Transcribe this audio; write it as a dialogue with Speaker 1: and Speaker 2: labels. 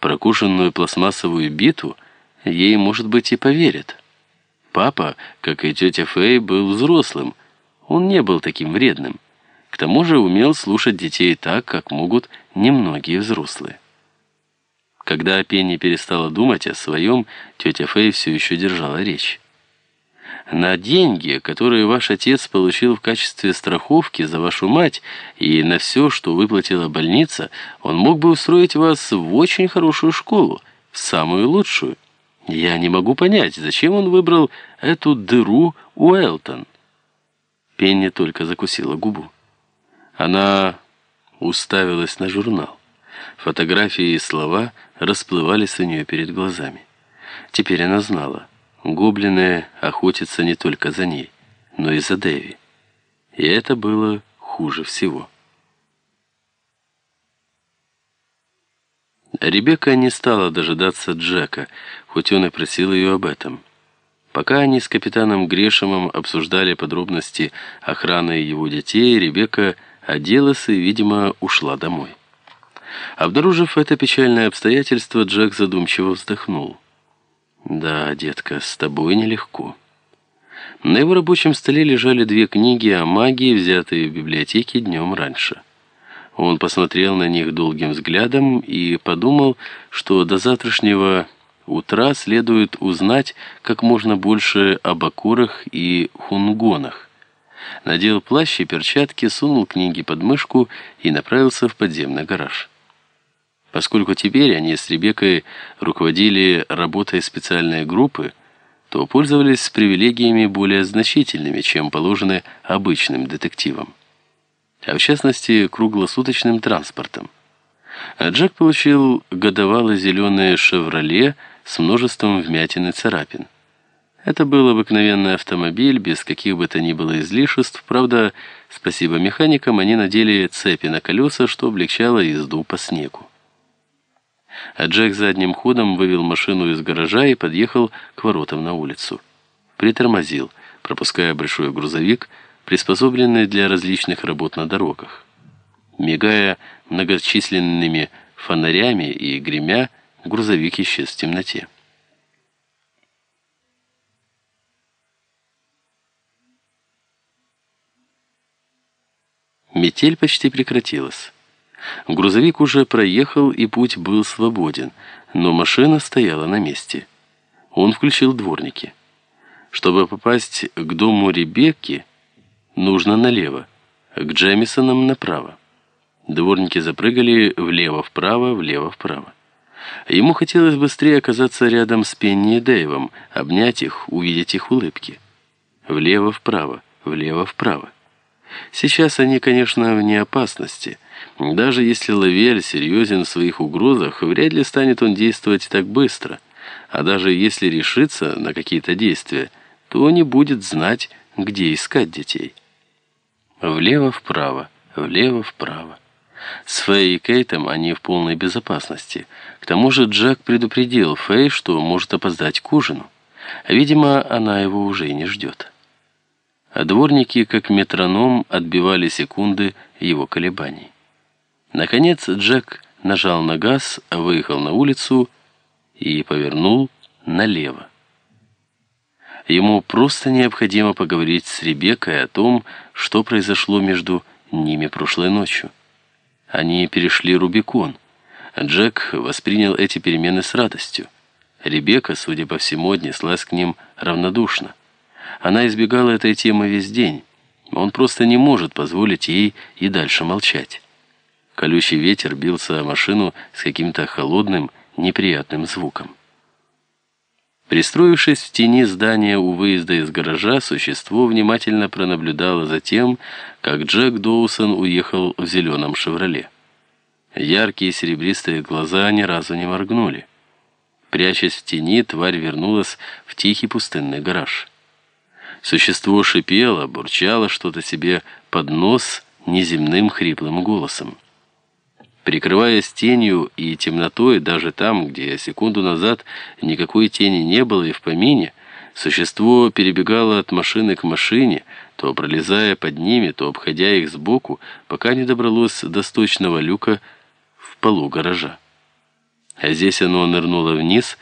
Speaker 1: прокушенную пластмассовую биту, ей, может быть, и поверят. Папа, как и тетя Фэй, был взрослым. Он не был таким вредным. К тому же умел слушать детей так, как могут немногие взрослые. Когда Пенни перестала думать о своем, тетя Фэй все еще держала речь. На деньги, которые ваш отец получил в качестве страховки за вашу мать и на все, что выплатила больница, он мог бы устроить вас в очень хорошую школу, в самую лучшую. Я не могу понять, зачем он выбрал эту дыру Уэлтон. Пенни только закусила губу. Она уставилась на журнал. Фотографии и слова расплывались у нее перед глазами. Теперь она знала. Гоблины охотятся не только за ней, но и за Дэви. И это было хуже всего. Ребекка не стала дожидаться Джека, хоть он и просил ее об этом. Пока они с капитаном Грешемом обсуждали подробности охраны его детей, Ребекка оделась и, видимо, ушла домой. Обнаружив это печальное обстоятельство, Джек задумчиво вздохнул. «Да, детка, с тобой нелегко». На его рабочем столе лежали две книги о магии, взятые в библиотеке днем раньше. Он посмотрел на них долгим взглядом и подумал, что до завтрашнего утра следует узнать как можно больше об акурах и хунгонах. Надел плащ и перчатки, сунул книги под мышку и направился в подземный гараж. Поскольку теперь они с Ребеккой руководили работой специальной группы, то пользовались привилегиями более значительными, чем положены обычным детективам. А в частности, круглосуточным транспортом. Джек получил годовалый зеленое «Шевроле» с множеством вмятин и царапин. Это был обыкновенный автомобиль, без каких бы то ни было излишеств. Правда, спасибо механикам, они надели цепи на колеса, что облегчало езду по снегу а Джек задним ходом вывел машину из гаража и подъехал к воротам на улицу. Притормозил, пропуская большой грузовик, приспособленный для различных работ на дорогах. Мигая многочисленными фонарями и гремя, грузовик исчез в темноте. Метель почти прекратилась. Грузовик уже проехал, и путь был свободен, но машина стояла на месте. Он включил дворники. Чтобы попасть к дому Ребекки, нужно налево, к Джемисонам направо. Дворники запрыгали влево-вправо, влево-вправо. Ему хотелось быстрее оказаться рядом с Пенни и Дэйвом, обнять их, увидеть их улыбки. Влево-вправо, влево-вправо. Сейчас они, конечно, вне опасности – даже если Лавель серьезен в своих угрозах, вряд ли станет он действовать так быстро. А даже если решится на какие-то действия, то не будет знать, где искать детей. Влево-вправо, влево-вправо. С Фэй и Кейтом они в полной безопасности. К тому же Джек предупредил Фэй, что может опоздать к ужину. Видимо, она его уже и не ждет. А дворники, как метроном, отбивали секунды его колебаний. Наконец Джек нажал на газ, выехал на улицу и повернул налево. Ему просто необходимо поговорить с Ребеккой о том, что произошло между ними прошлой ночью. Они перешли Рубикон. Джек воспринял эти перемены с радостью. Ребекка, судя по всему, отнеслась к ним равнодушно. Она избегала этой темы весь день. Он просто не может позволить ей и дальше молчать. Колючий ветер бился о машину с каким-то холодным, неприятным звуком. Пристроившись в тени здания у выезда из гаража, существо внимательно пронаблюдало за тем, как Джек Доусон уехал в зеленом «Шевроле». Яркие серебристые глаза ни разу не моргнули. Прячась в тени, тварь вернулась в тихий пустынный гараж. Существо шипело, бурчало что-то себе под нос неземным хриплым голосом. Прикрываясь тенью и темнотой даже там, где секунду назад никакой тени не было и в помине, существо перебегало от машины к машине, то пролезая под ними, то обходя их сбоку, пока не добралось до сточного люка в полу гаража. А здесь оно нырнуло вниз